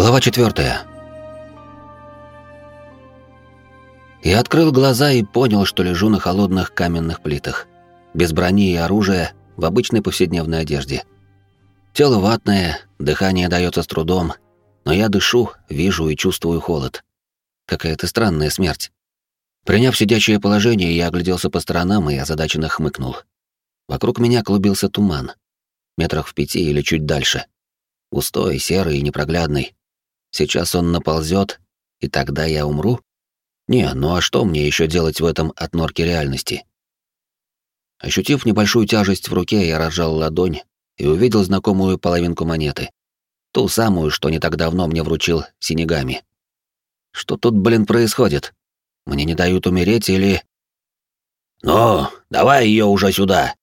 Глава четвертая. Я открыл глаза и понял, что лежу на холодных каменных плитах, без брони и оружия, в обычной повседневной одежде. Тело ватное, дыхание дается с трудом, но я дышу, вижу и чувствую холод. Какая-то странная смерть. Приняв сидячее положение, я огляделся по сторонам и озадаченно хмыкнул. Вокруг меня клубился туман. Метрах в пяти или чуть дальше. Густой, серый и непроглядный. Сейчас он наползет, и тогда я умру? Не, ну а что мне еще делать в этом от норки реальности? Ощутив небольшую тяжесть в руке, я разжал ладонь и увидел знакомую половинку монеты. Ту самую, что не так давно мне вручил Синегами. Что тут, блин, происходит? Мне не дают умереть или... «Ну, давай ее уже сюда!»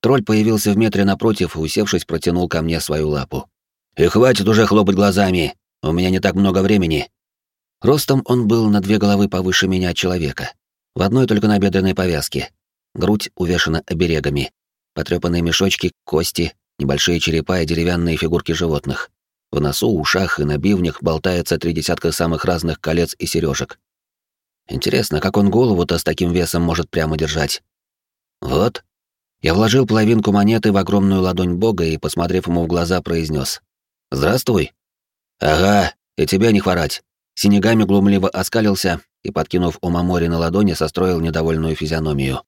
Тролль появился в метре напротив и, усевшись, протянул ко мне свою лапу. «И хватит уже хлопать глазами! У меня не так много времени. Ростом он был на две головы повыше меня человека. В одной только набедренной повязке. Грудь увешана оберегами. Потрёпанные мешочки, кости, небольшие черепа и деревянные фигурки животных. В носу, ушах и на бивнях болтается три десятка самых разных колец и сережек. Интересно, как он голову-то с таким весом может прямо держать? Вот. Я вложил половинку монеты в огромную ладонь бога и, посмотрев ему в глаза, произнес: «Здравствуй». «Ага, и тебе не хворать». Синегами глумливо оскалился и, подкинув Омамори на ладони, состроил недовольную физиономию.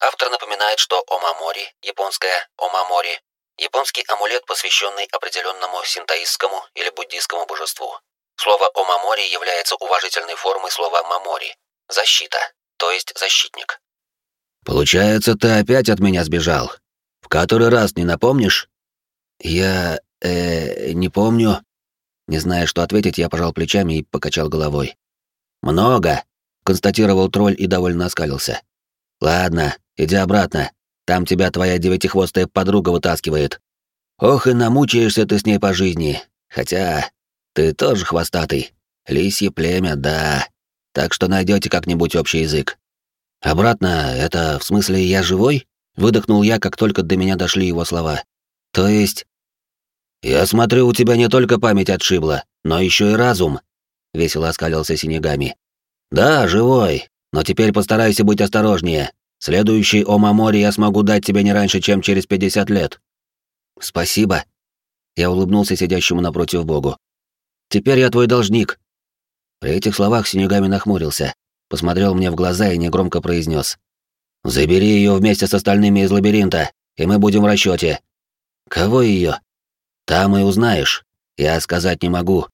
Автор напоминает, что Омамори, японское Омамори, японский амулет, посвященный определенному синтоистскому или буддийскому божеству. Слово Омамори является уважительной формой слова Мамори – защита, то есть защитник. «Получается, ты опять от меня сбежал. В который раз не напомнишь?» «Я... э... не помню», не зная, что ответить, я пожал плечами и покачал головой. «Много!» — констатировал тролль и довольно оскалился. «Ладно, иди обратно. Там тебя твоя девятихвостая подруга вытаскивает. Ох, и намучаешься ты с ней по жизни. Хотя ты тоже хвостатый. Лисье племя, да. Так что найдете как-нибудь общий язык. Обратно, это в смысле я живой? Выдохнул я, как только до меня дошли его слова. То есть «Я смотрю, у тебя не только память отшибла, но еще и разум», — весело оскалился Синегами. «Да, живой, но теперь постарайся быть осторожнее. Следующий Омамори я смогу дать тебе не раньше, чем через пятьдесят лет». «Спасибо», — я улыбнулся сидящему напротив Богу. «Теперь я твой должник». При этих словах Синегами нахмурился, посмотрел мне в глаза и негромко произнес: «Забери ее вместе с остальными из лабиринта, и мы будем в расчете. «Кого ее? Там и узнаешь. Я сказать не могу.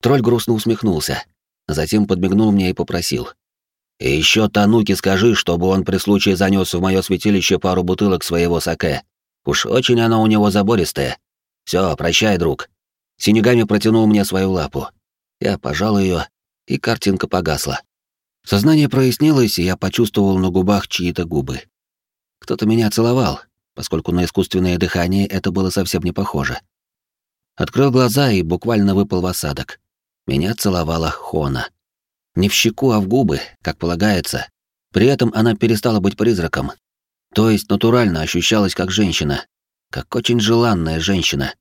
Тролль грустно усмехнулся, затем подмигнул мне и попросил. И еще Тануки скажи, чтобы он при случае занес в мое святилище пару бутылок своего саке. Уж очень оно у него забористое. Все, прощай, друг. Синегами протянул мне свою лапу. Я пожал ее, и картинка погасла. Сознание прояснилось, и я почувствовал на губах чьи-то губы. Кто-то меня целовал, поскольку на искусственное дыхание это было совсем не похоже. Открыл глаза и буквально выпал в осадок. Меня целовала Хона. Не в щеку, а в губы, как полагается. При этом она перестала быть призраком. То есть натурально ощущалась как женщина. Как очень желанная женщина.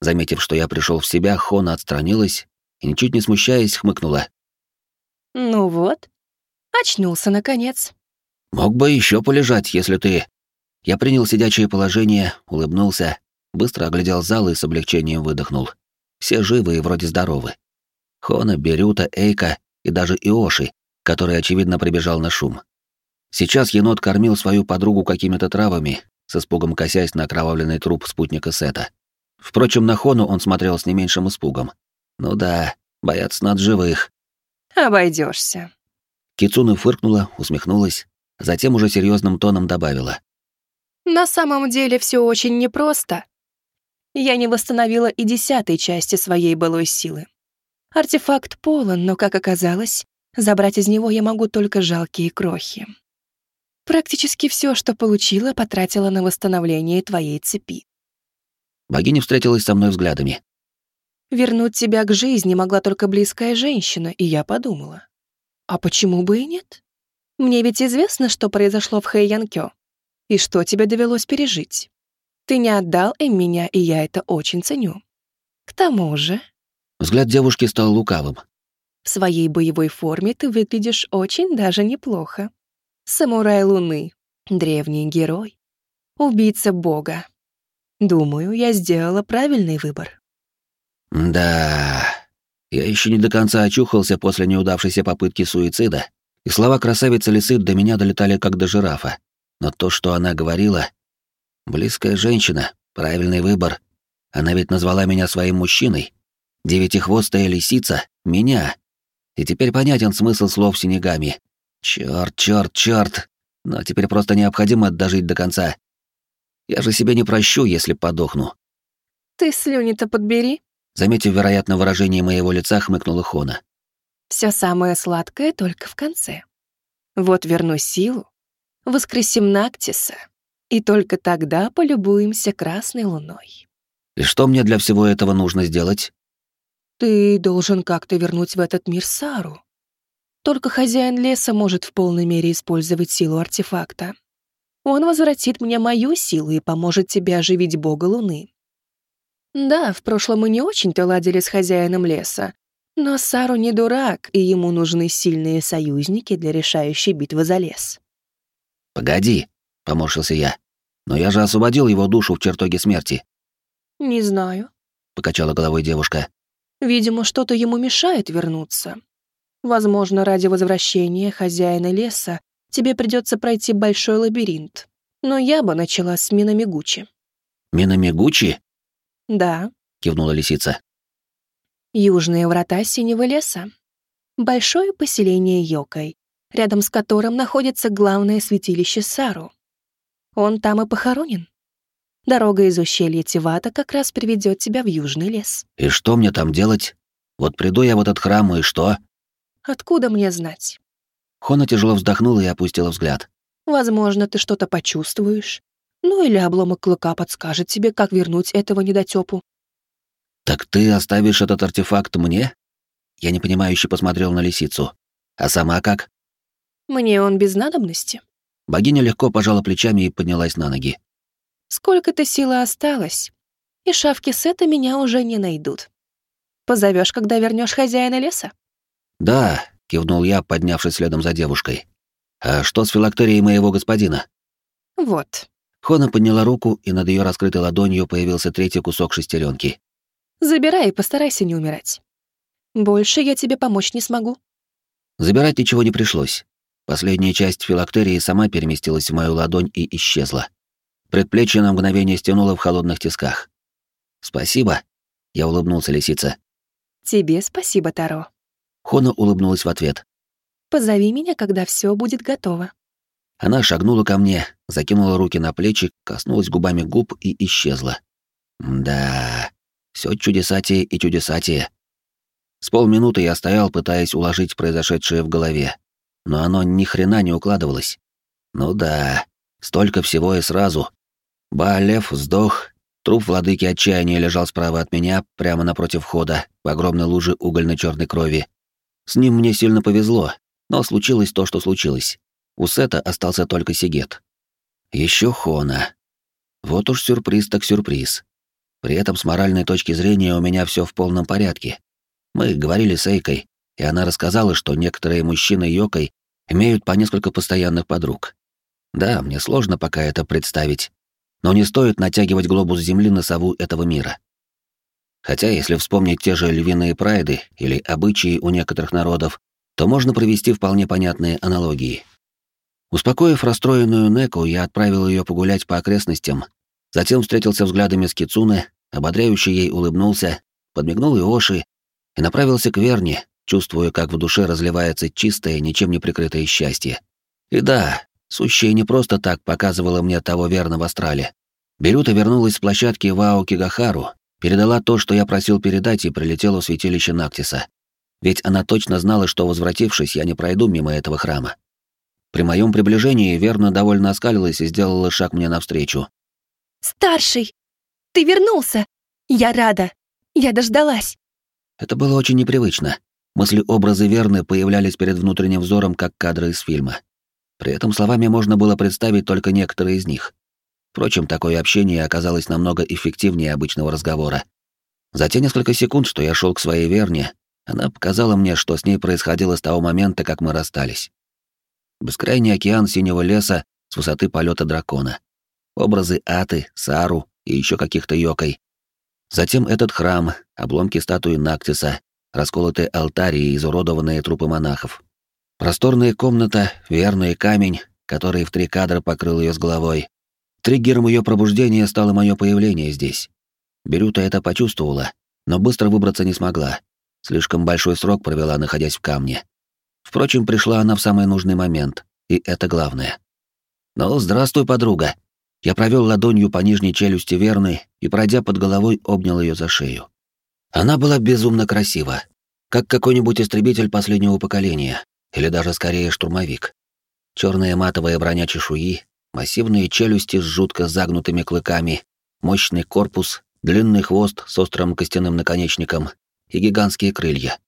Заметив, что я пришел в себя, Хона отстранилась и, ничуть не смущаясь, хмыкнула. «Ну вот, очнулся наконец». «Мог бы еще полежать, если ты...» Я принял сидячее положение, улыбнулся Быстро оглядел зал и с облегчением выдохнул. Все живы и вроде здоровы. Хона, Берюта, Эйка и даже Иоши, который, очевидно, прибежал на шум. Сейчас енот кормил свою подругу какими-то травами, с испугом косясь на окровавленный труп спутника Сета. Впрочем, на Хону он смотрел с не меньшим испугом. Ну да, боятся над живых. Обойдешься. Кицуна фыркнула, усмехнулась, затем уже серьезным тоном добавила. На самом деле все очень непросто я не восстановила и десятой части своей былой силы. Артефакт полон, но, как оказалось, забрать из него я могу только жалкие крохи. Практически все, что получила, потратила на восстановление твоей цепи. Богиня встретилась со мной взглядами. Вернуть тебя к жизни могла только близкая женщина, и я подумала. А почему бы и нет? Мне ведь известно, что произошло в Хэйянкё, и что тебе довелось пережить. Ты не отдал им меня, и я это очень ценю. К тому же...» Взгляд девушки стал лукавым. В своей боевой форме ты выглядишь очень даже неплохо. Самурай Луны, древний герой, убийца бога. Думаю, я сделала правильный выбор. Да, я еще не до конца очухался после неудавшейся попытки суицида, и слова красавицы лисы до меня долетали как до жирафа. Но то, что она говорила... Близкая женщина, правильный выбор. Она ведь назвала меня своим мужчиной. Девятихвостая лисица — меня. И теперь понятен смысл слов синегами. Чёрт, чёрт, чёрт. Но теперь просто необходимо дожить до конца. Я же себе не прощу, если подохну. Ты слюни-то подбери. Заметив, вероятно, выражение моего лица, хмыкнула Хона. Все самое сладкое только в конце. Вот верну силу, воскресим Нактиса, и только тогда полюбуемся красной луной. И что мне для всего этого нужно сделать? Ты должен как-то вернуть в этот мир Сару. Только хозяин леса может в полной мере использовать силу артефакта. Он возвратит мне мою силу и поможет тебе оживить бога луны. Да, в прошлом мы не очень-то ладили с хозяином леса, но Сару не дурак, и ему нужны сильные союзники для решающей битвы за лес. «Погоди», — поморщился я. «Но я же освободил его душу в чертоге смерти». «Не знаю», — покачала головой девушка. «Видимо, что-то ему мешает вернуться. Возможно, ради возвращения хозяина леса тебе придется пройти большой лабиринт. Но я бы начала с Минамигучи». «Минамигучи?» «Да», — кивнула лисица. Южные врата Синего леса. Большое поселение Йокой, рядом с которым находится главное святилище Сару. Он там и похоронен. Дорога из ущелья Тивата как раз приведет тебя в Южный лес. И что мне там делать? Вот приду я в этот храм, и что? Откуда мне знать? Хона тяжело вздохнула и опустила взгляд. Возможно, ты что-то почувствуешь. Ну или обломок клыка подскажет тебе, как вернуть этого недотёпу. «Так ты оставишь этот артефакт мне?» Я непонимающе посмотрел на лисицу. «А сама как?» «Мне он без надобности». Богиня легко пожала плечами и поднялась на ноги. «Сколько-то силы осталось, и шавки Сета меня уже не найдут. Позовешь, когда вернешь хозяина леса?» «Да», — кивнул я, поднявшись следом за девушкой. «А что с филактерией моего господина?» «Вот». Хона подняла руку, и над ее раскрытой ладонью появился третий кусок шестеренки. Забирай и постарайся не умирать. Больше я тебе помочь не смогу». Забирать ничего не пришлось. Последняя часть филактерии сама переместилась в мою ладонь и исчезла. Предплечье на мгновение стянуло в холодных тисках. «Спасибо», — я улыбнулся лисице. «Тебе спасибо, Таро». Хона улыбнулась в ответ. «Позови меня, когда все будет готово». Она шагнула ко мне, закинула руки на плечи, коснулась губами губ и исчезла. Да, все чудесатие и чудесатие. С полминуты я стоял, пытаясь уложить произошедшее в голове, но оно ни хрена не укладывалось. Ну да, столько всего и сразу. Баалев сдох, труп владыки отчаяния лежал справа от меня, прямо напротив входа, в огромной луже угольно-черной крови. С ним мне сильно повезло, но случилось то, что случилось. У Сета остался только Сигет. Еще Хона. Вот уж сюрприз так сюрприз. При этом с моральной точки зрения у меня все в полном порядке. Мы говорили с Эйкой, и она рассказала, что некоторые мужчины Йокой имеют по несколько постоянных подруг. Да, мне сложно пока это представить, но не стоит натягивать глобус Земли на сову этого мира. Хотя, если вспомнить те же львиные прайды или обычаи у некоторых народов, то можно провести вполне понятные аналогии. Успокоив расстроенную Неку, я отправил ее погулять по окрестностям Затем встретился взглядами с Кицуне, ободряюще ей улыбнулся, подмигнул Иоши и направился к Верне, чувствуя, как в душе разливается чистое, ничем не прикрытое счастье. И да, сущее не просто так показывала мне того верно в астрале. Берюта вернулась с площадки Вао Кигахару, передала то, что я просил передать, и прилетела в святилище Нактиса. Ведь она точно знала, что, возвратившись, я не пройду мимо этого храма. При моем приближении Верна довольно оскалилась и сделала шаг мне навстречу, «Старший! Ты вернулся! Я рада! Я дождалась!» Это было очень непривычно. Мысли-образы верны появлялись перед внутренним взором, как кадры из фильма. При этом словами можно было представить только некоторые из них. Впрочем, такое общение оказалось намного эффективнее обычного разговора. За те несколько секунд, что я шел к своей верне, она показала мне, что с ней происходило с того момента, как мы расстались. Бескрайний океан синего леса с высоты полета дракона. Образы Аты, Сару и еще каких-то йокой. Затем этот храм, обломки статуи Нактиса, расколотые алтари и изуродованные трупы монахов. Просторная комната, верный камень, который в три кадра покрыл ее с головой. Триггером ее пробуждения стало мое появление здесь. Берюта это почувствовала, но быстро выбраться не смогла. Слишком большой срок провела, находясь в камне. Впрочем, пришла она в самый нужный момент, и это главное. «Ну, здравствуй, подруга!» Я провел ладонью по нижней челюсти Верны и, пройдя под головой, обнял ее за шею. Она была безумно красива, как какой-нибудь истребитель последнего поколения, или даже скорее штурмовик. Черная матовая броня чешуи, массивные челюсти с жутко загнутыми клыками, мощный корпус, длинный хвост с острым костяным наконечником и гигантские крылья.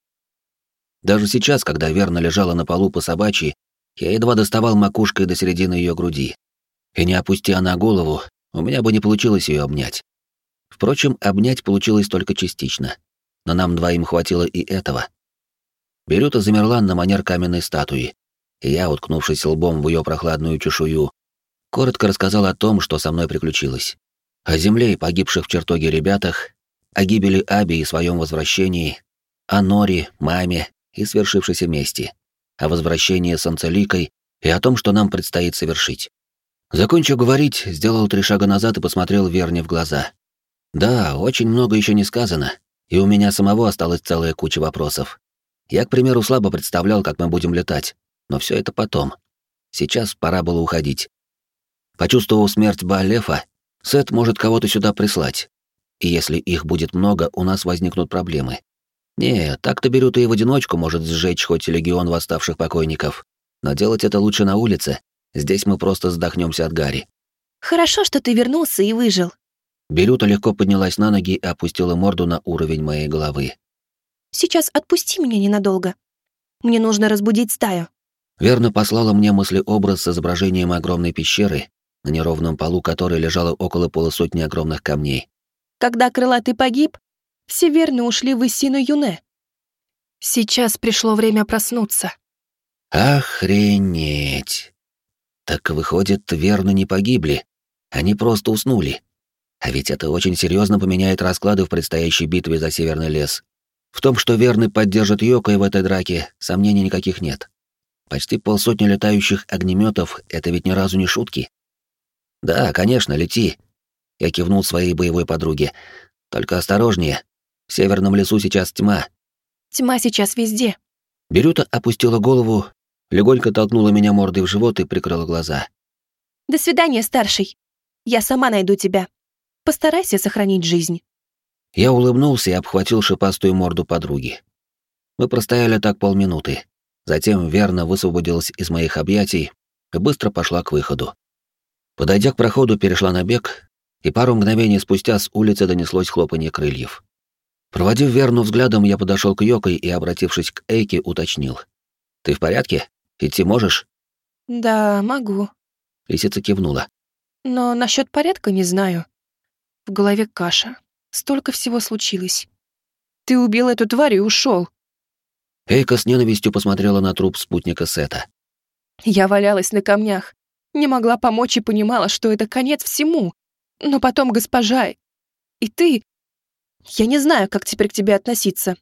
Даже сейчас, когда Верна лежала на полу по собачьи, я едва доставал макушкой до середины ее груди. И не опусти она голову, у меня бы не получилось ее обнять. Впрочем, обнять получилось только частично. Но нам двоим хватило и этого. Берюта замерла на манер каменной статуи, и я, уткнувшись лбом в ее прохладную чешую, коротко рассказал о том, что со мной приключилось. О земле и погибших в чертоге ребятах, о гибели Аби и своем возвращении, о Нори, маме и свершившейся мести, о возвращении с Анцеликой и о том, что нам предстоит совершить. Закончив говорить, сделал три шага назад и посмотрел Верне в глаза. Да, очень много еще не сказано, и у меня самого осталась целая куча вопросов. Я, к примеру, слабо представлял, как мы будем летать, но все это потом. Сейчас пора было уходить. Почувствовав смерть Баалефа, Сет может кого-то сюда прислать. И если их будет много, у нас возникнут проблемы. Не, так-то берут и в одиночку может сжечь хоть легион восставших покойников. Но делать это лучше на улице. Здесь мы просто задохнемся от гари. Хорошо, что ты вернулся и выжил. Берюта легко поднялась на ноги и опустила морду на уровень моей головы. Сейчас отпусти меня ненадолго. Мне нужно разбудить стаю. Верно послала мне мыслеобраз с изображением огромной пещеры, на неровном полу которой лежало около полусотни огромных камней. Когда крылатый погиб, все верно ушли в Исину Юне. Сейчас пришло время проснуться. Охренеть. Так выходит, верно не погибли. Они просто уснули. А ведь это очень серьезно поменяет расклады в предстоящей битве за Северный лес. В том, что верный поддержит Йокой в этой драке, сомнений никаких нет. Почти полсотни летающих огнеметов — это ведь ни разу не шутки. «Да, конечно, лети», — я кивнул своей боевой подруге. «Только осторожнее. В северном лесу сейчас тьма». «Тьма сейчас везде». Берюта опустила голову, легонько толкнула меня мордой в живот и прикрыла глаза. «До свидания, старший. Я сама найду тебя. Постарайся сохранить жизнь». Я улыбнулся и обхватил шипастую морду подруги. Мы простояли так полминуты. Затем верно высвободилась из моих объятий и быстро пошла к выходу. Подойдя к проходу, перешла на бег, и пару мгновений спустя с улицы донеслось хлопанье крыльев. Проводив Верну взглядом, я подошел к Йокой и, обратившись к Эйке, уточнил. «Ты в порядке? Идти можешь?» «Да, могу», — лисица кивнула. «Но насчет порядка не знаю. В голове каша. Столько всего случилось. Ты убил эту тварь и ушел. Эйка с ненавистью посмотрела на труп спутника Сета. Я валялась на камнях, не могла помочь и понимала, что это конец всему. Но потом госпожа... И ты... Я не знаю, как теперь к тебе относиться.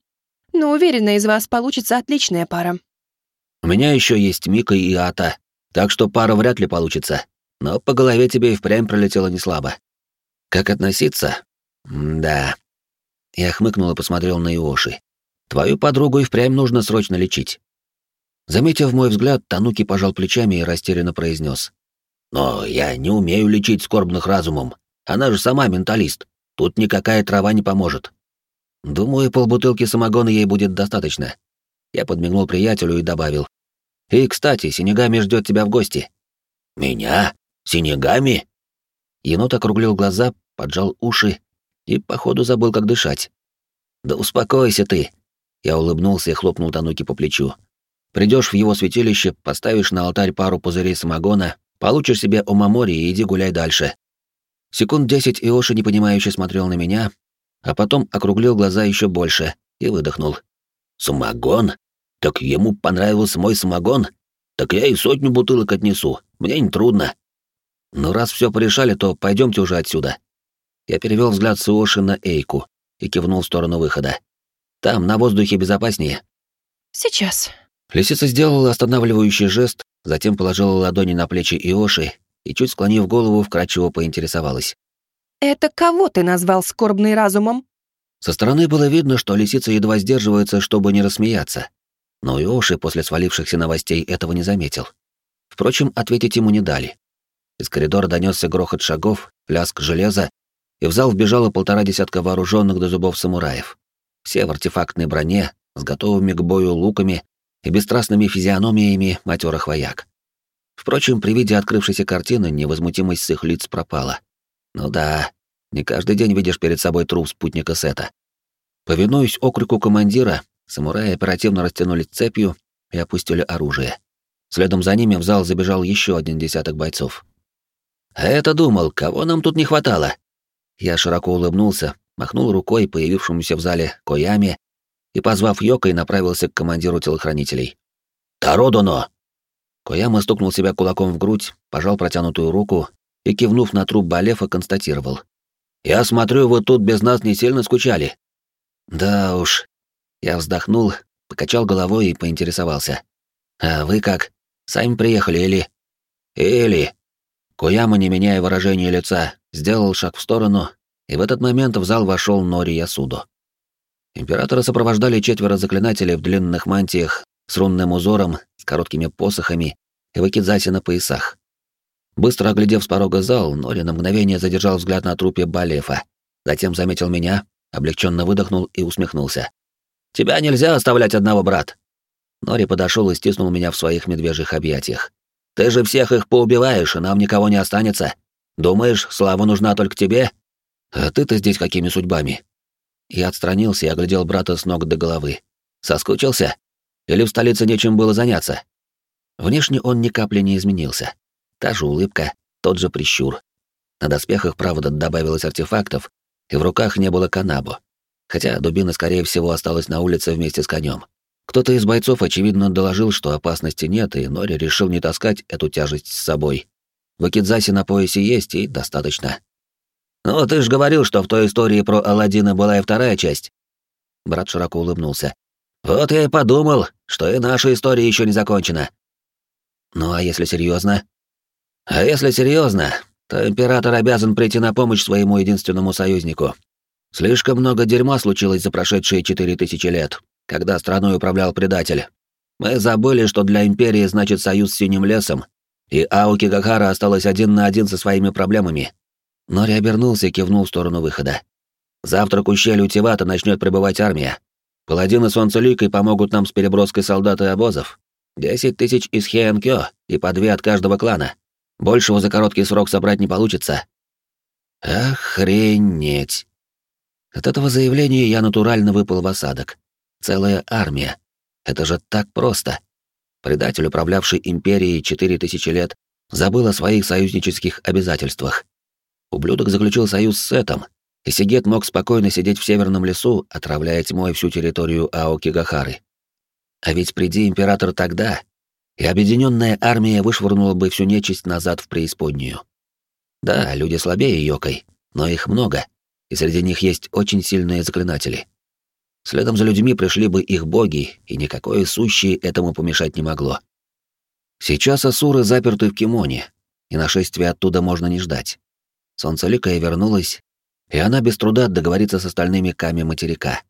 Но уверена, из вас получится отличная пара. У меня еще есть Мика и Ата, так что пара вряд ли получится. Но по голове тебе и впрямь пролетело не слабо. Как относиться? Да. Я хмыкнул и посмотрел на Иоши. Твою подругу и впрямь нужно срочно лечить. Заметив мой взгляд, Тануки пожал плечами и растерянно произнес: но я не умею лечить скорбных разумом. Она же сама менталист. Тут никакая трава не поможет. Думаю, полбутылки самогона ей будет достаточно. Я подмигнул приятелю и добавил. И, кстати, Синегами ждет тебя в гости. Меня? Синегами? Енот округлил глаза, поджал уши и, походу, забыл, как дышать. Да успокойся ты. Я улыбнулся и хлопнул Тануки по плечу. Придешь в его святилище, поставишь на алтарь пару пузырей самогона, Получишь себе омамори и иди гуляй дальше. Секунд десять Иоши непонимающе смотрел на меня, а потом округлил глаза еще больше и выдохнул. «Самогон? Так ему понравился мой самогон? Так я и сотню бутылок отнесу, мне не трудно». «Ну, раз все порешали, то пойдемте уже отсюда». Я перевел взгляд с Оши на Эйку и кивнул в сторону выхода. «Там, на воздухе, безопаснее». «Сейчас». Лисица сделала останавливающий жест, затем положила ладони на плечи Иоши и, чуть склонив голову, вкрадчиво поинтересовалась. «Это кого ты назвал скорбный разумом?» Со стороны было видно, что лисица едва сдерживается, чтобы не рассмеяться. Но Иоши после свалившихся новостей этого не заметил. Впрочем, ответить ему не дали. Из коридора донесся грохот шагов, лязг железа, и в зал вбежало полтора десятка вооруженных до зубов самураев. Все в артефактной броне, с готовыми к бою луками и бесстрастными физиономиями матерых вояк. Впрочем, при виде открывшейся картины невозмутимость с их лиц пропала. Ну да, не каждый день видишь перед собой труп спутника Сета. Повинуясь окрику командира, самураи оперативно растянулись цепью и опустили оружие. Следом за ними в зал забежал еще один десяток бойцов. «А это думал, кого нам тут не хватало?» Я широко улыбнулся, махнул рукой появившемуся в зале Коями и, позвав Йокой, направился к командиру телохранителей. «Тародоно!» Кояма стукнул себя кулаком в грудь, пожал протянутую руку и, кивнув на труп Балефа, констатировал. «Я смотрю, вы тут без нас не сильно скучали». «Да уж». Я вздохнул, покачал головой и поинтересовался. «А вы как? Сами приехали или...» «Или...» Кояма, не меняя выражения лица, сделал шаг в сторону, и в этот момент в зал вошел Нори Ясудо. Императора сопровождали четверо заклинателей в длинных мантиях с рунным узором, с короткими посохами и вакидзаси на поясах. Быстро оглядев с порога зал, Нори на мгновение задержал взгляд на трупе Балефа, затем заметил меня, облегченно выдохнул и усмехнулся. «Тебя нельзя оставлять одного, брат!» Нори подошел и стиснул меня в своих медвежьих объятиях. «Ты же всех их поубиваешь, и нам никого не останется. Думаешь, слава нужна только тебе? А ты-то здесь какими судьбами?» Я отстранился и оглядел брата с ног до головы. Соскучился? Или в столице нечем было заняться? Внешне он ни капли не изменился. Та же улыбка, тот же прищур. На доспехах, правда, добавилось артефактов, и в руках не было канабу. Хотя дубина, скорее всего, осталась на улице вместе с конем. Кто-то из бойцов, очевидно, доложил, что опасности нет, и Нори решил не таскать эту тяжесть с собой. Вакидзаси на поясе есть, и достаточно. «Ну, ты ж говорил, что в той истории про Аладдина была и вторая часть». Брат широко улыбнулся. «Вот я и подумал, что и наша история еще не закончена». «Ну, а если серьезно? «А если серьезно, то император обязан прийти на помощь своему единственному союзнику. Слишком много дерьма случилось за прошедшие четыре тысячи лет, когда страной управлял предатель. Мы забыли, что для империи значит союз с Синим лесом, и Аоки Гахара осталась один на один со своими проблемами. Нори обернулся и кивнул в сторону выхода. «Завтра к ущелью Тивата начнет прибывать армия. Паладины Солнцеликой помогут нам с переброской солдат и обозов. Десять тысяч из Хеэнкё и по две от каждого клана. Большего за короткий срок собрать не получится». «Охренеть!» От этого заявления я натурально выпал в осадок. Целая армия. Это же так просто. Предатель, управлявший империей четыре тысячи лет, забыл о своих союзнических обязательствах. Ублюдок заключил союз с Сетом, и Сигет мог спокойно сидеть в северном лесу, отравляя тьмой всю территорию Аокигахары. А ведь приди император тогда, и объединенная армия вышвырнула бы всю нечисть назад в преисподнюю. Да, люди слабее Йокой, но их много, и среди них есть очень сильные заклинатели. Следом за людьми пришли бы их боги, и никакое сущее этому помешать не могло. Сейчас асуры заперты в кимоне, и нашествия оттуда можно не ждать. Солнцеликая вернулась, и она без труда договорится с остальными ками материка.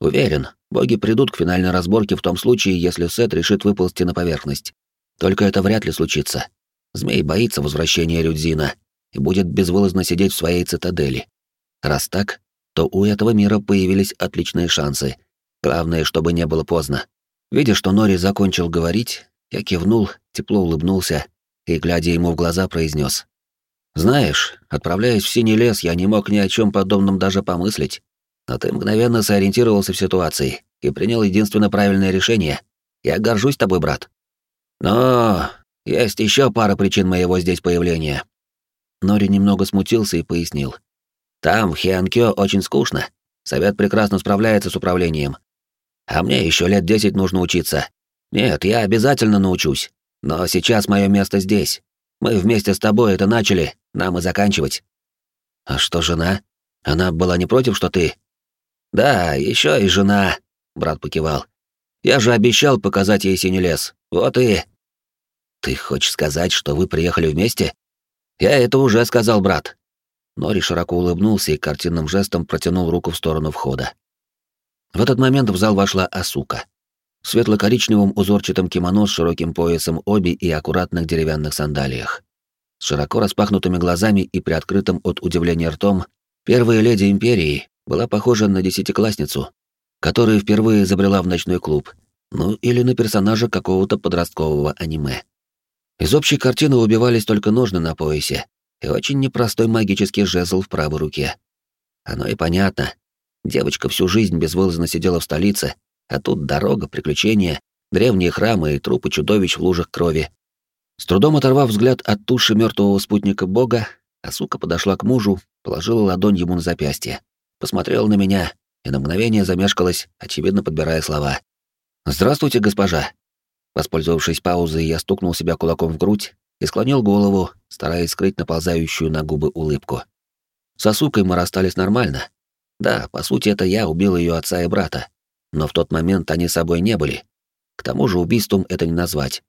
Уверен, боги придут к финальной разборке в том случае, если Сет решит выползти на поверхность. Только это вряд ли случится. Змей боится возвращения Людзина и будет безвылазно сидеть в своей цитадели. Раз так, то у этого мира появились отличные шансы. Главное, чтобы не было поздно. Видя, что Нори закончил говорить, я кивнул, тепло улыбнулся и, глядя ему в глаза, произнес: знаешь, отправляясь в Синий лес, я не мог ни о чем подобном даже помыслить. Но ты мгновенно сориентировался в ситуации и принял единственно правильное решение. Я горжусь тобой, брат. Но есть еще пара причин моего здесь появления. Нори немного смутился и пояснил. Там, в Хианкё, очень скучно. Совет прекрасно справляется с управлением. А мне еще лет десять нужно учиться. Нет, я обязательно научусь. Но сейчас мое место здесь. Мы вместе с тобой это начали, нам и заканчивать. А что жена? Она была не против, что ты? Да, еще и жена, брат покивал. Я же обещал показать ей синий лес. Вот и... Ты хочешь сказать, что вы приехали вместе? Я это уже сказал, брат. Нори широко улыбнулся и картинным жестом протянул руку в сторону входа. В этот момент в зал вошла Асука. В светло-коричневом узорчатом кимоно с широким поясом оби и аккуратных деревянных сандалиях. С широко распахнутыми глазами и приоткрытым от удивления ртом, первая леди Империи была похожа на десятиклассницу, которая впервые забрела в ночной клуб, ну или на персонажа какого-то подросткового аниме. Из общей картины убивались только ножны на поясе, и очень непростой магический жезл в правой руке. Оно и понятно. Девочка всю жизнь безвылазно сидела в столице, а тут дорога, приключения, древние храмы и трупы чудовищ в лужах крови. С трудом оторвав взгляд от туши мертвого спутника бога, Асука подошла к мужу, положила ладонь ему на запястье, посмотрела на меня и на мгновение замешкалась, очевидно подбирая слова. «Здравствуйте, госпожа!» Воспользовавшись паузой, я стукнул себя кулаком в грудь и склонил голову, стараясь скрыть наползающую на губы улыбку. С Асукой мы расстались нормально. Да, по сути, это я убил ее отца и брата, но в тот момент они собой не были. К тому же убийством это не назвать.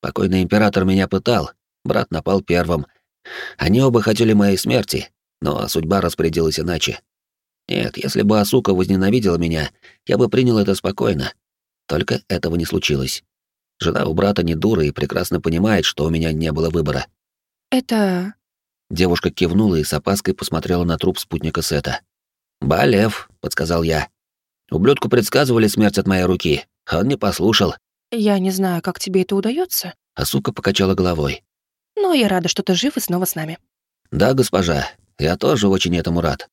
Покойный император меня пытал, брат напал первым. Они оба хотели моей смерти, но судьба распорядилась иначе. Нет, если бы Асука возненавидела меня, я бы принял это спокойно. Только этого не случилось. Жена у брата не дура и прекрасно понимает, что у меня не было выбора. «Это...» Девушка кивнула и с опаской посмотрела на труп спутника Сета. «Балев», — подсказал я. Ублюдку предсказывали смерть от моей руки. Он не послушал. «Я не знаю, как тебе это удается. А сука покачала головой. «Но я рада, что ты жив и снова с нами». «Да, госпожа, я тоже очень этому рад».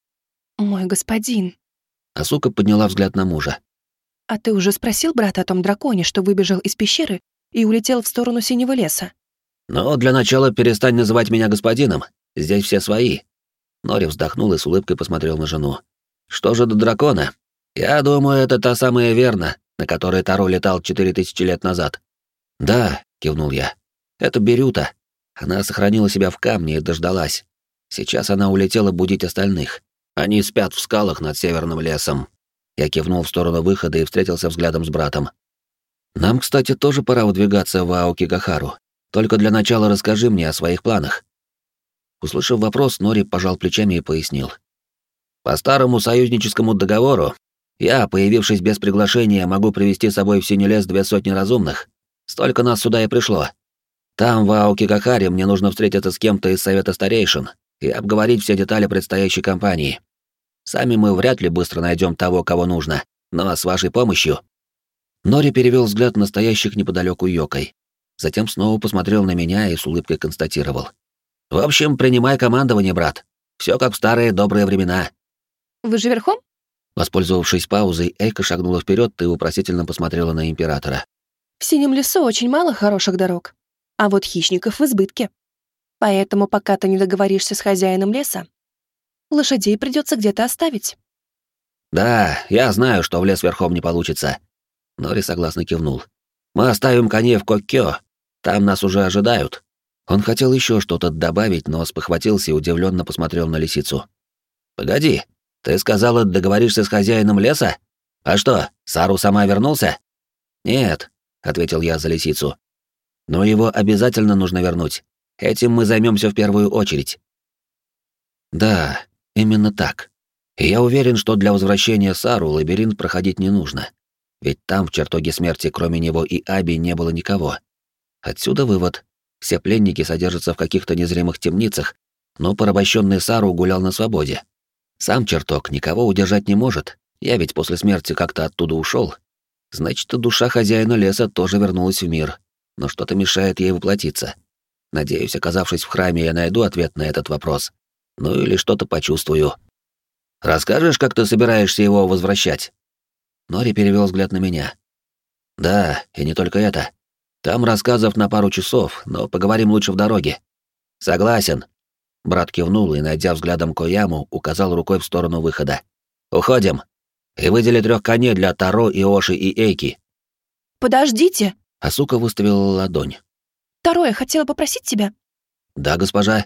«Мой господин». А сука подняла взгляд на мужа. «А ты уже спросил брата о том драконе, что выбежал из пещеры и улетел в сторону синего леса?» «Ну, для начала перестань называть меня господином. Здесь все свои». Нори вздохнул и с улыбкой посмотрел на жену. «Что же до дракона? Я думаю, это та самая Верна, на которой Таро летал четыре тысячи лет назад». «Да», — кивнул я. «Это Берюта. Она сохранила себя в камне и дождалась. Сейчас она улетела будить остальных. Они спят в скалах над северным лесом, я кивнул в сторону выхода и встретился взглядом с братом. «Нам, кстати, тоже пора выдвигаться в Аокигахару. Только для начала расскажи мне о своих планах». Услышав вопрос, Нори пожал плечами и пояснил. «По старому союзническому договору, я, появившись без приглашения, могу привести с собой в Синий лес две сотни разумных. Столько нас сюда и пришло. Там, в Аокигахаре, мне нужно встретиться с кем-то из Совета Старейшин и обговорить все детали предстоящей кампании. Сами мы вряд ли быстро найдем того, кого нужно, но с вашей помощью...» Нори перевел взгляд на стоящих неподалеку Йокой. Затем снова посмотрел на меня и с улыбкой констатировал. «В общем, принимай командование, брат. Все как в старые добрые времена». «Вы же верхом?» Воспользовавшись паузой, Эйка шагнула вперед и вопросительно посмотрела на императора. «В Синем лесу очень мало хороших дорог, а вот хищников в избытке. Поэтому, пока ты не договоришься с хозяином леса, Лошадей придется где-то оставить. Да, я знаю, что в лес верхом не получится. Нори согласно кивнул. Мы оставим коней в Коккё. Там нас уже ожидают. Он хотел еще что-то добавить, но спохватился и удивленно посмотрел на лисицу. Погоди, ты сказала, договоришься с хозяином леса? А что, Сару сама вернулся? Нет, ответил я за лисицу. Но его обязательно нужно вернуть. Этим мы займемся в первую очередь. Да, Именно так. И я уверен, что для возвращения Сару лабиринт проходить не нужно. Ведь там, в чертоге смерти, кроме него и Аби, не было никого. Отсюда вывод. Все пленники содержатся в каких-то незримых темницах, но порабощенный Сару гулял на свободе. Сам чертог никого удержать не может. Я ведь после смерти как-то оттуда ушел. Значит, душа хозяина леса тоже вернулась в мир, но что-то мешает ей воплотиться. Надеюсь, оказавшись в храме, я найду ответ на этот вопрос ну или что-то почувствую. Расскажешь, как ты собираешься его возвращать?» Нори перевел взгляд на меня. «Да, и не только это. Там рассказов на пару часов, но поговорим лучше в дороге». «Согласен». Брат кивнул и, найдя взглядом Кояму, указал рукой в сторону выхода. «Уходим! И выдели трех коней для Таро, Иоши и Эйки!» «Подождите!» Асука выставила ладонь. «Таро, я хотела попросить тебя». «Да, госпожа».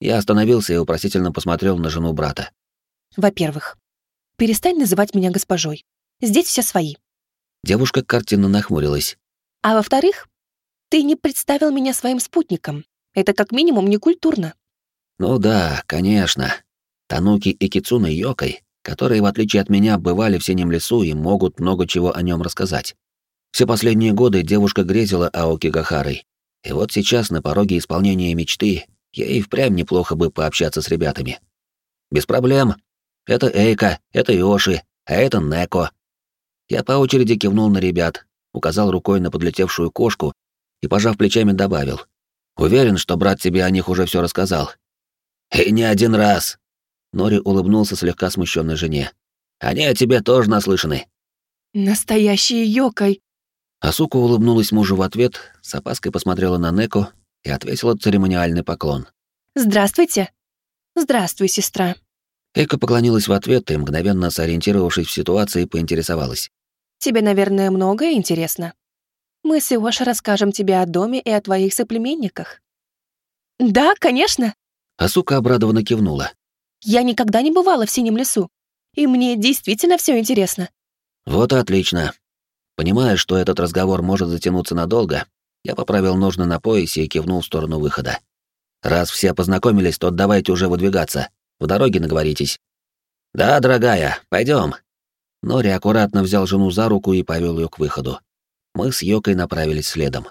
Я остановился и вопросительно посмотрел на жену брата. «Во-первых, перестань называть меня госпожой. Здесь все свои». Девушка картинно нахмурилась. «А во-вторых, ты не представил меня своим спутником. Это как минимум некультурно». «Ну да, конечно. Тануки и Кицуна Йокой, которые, в отличие от меня, бывали в Синем лесу и могут много чего о нем рассказать. Все последние годы девушка грезила Аоки Гахарой. И вот сейчас, на пороге исполнения мечты, ей впрямь неплохо бы пообщаться с ребятами. Без проблем. Это Эйка, это Йоши, а это Неко. Я по очереди кивнул на ребят, указал рукой на подлетевшую кошку и, пожав плечами, добавил. Уверен, что брат тебе о них уже все рассказал. И не один раз. Нори улыбнулся слегка смущенной жене. Они о тебе тоже наслышаны. Настоящий Йокой, Асука улыбнулась мужу в ответ, с опаской посмотрела на Неко и ответила церемониальный поклон. «Здравствуйте». «Здравствуй, сестра». Эйка поклонилась в ответ и, мгновенно сориентировавшись в ситуации, поинтересовалась. «Тебе, наверное, многое интересно. Мы с Иоши расскажем тебе о доме и о твоих соплеменниках». «Да, конечно». Асука обрадованно кивнула. «Я никогда не бывала в Синем лесу, и мне действительно все интересно». «Вот и отлично. Понимая, что этот разговор может затянуться надолго, я поправил ножны на поясе и кивнул в сторону выхода. Раз все познакомились, то давайте уже выдвигаться. В дороге наговоритесь. Да, дорогая, пойдем. Нори аккуратно взял жену за руку и повел ее к выходу. Мы с Йокой направились следом.